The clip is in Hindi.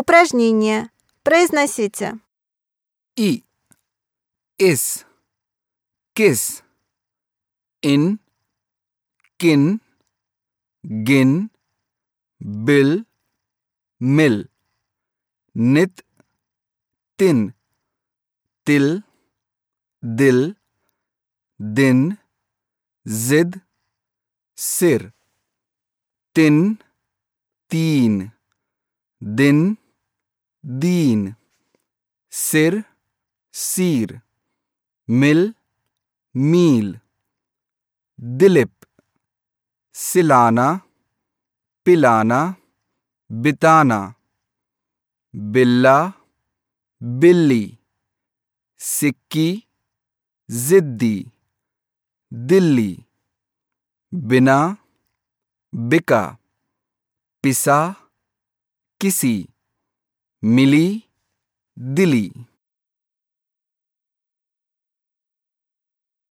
Упражнение. Произносите. И. Из. Кис. Ин. Кин. Гин. Бил. Мил. Нит. Тин. Тил. Дил. Дин. Зид. Сир. Тин. Тин. ДИН दीन, सिर, सीर, मिल, मील, दिलिप, सिलाना, पिलाना, बिताना, बिल्ला, बिल्ली, सिक्की, जिद्दी, दिल्ली, बिना, बिका, पिसा, किसी। मिली दिली।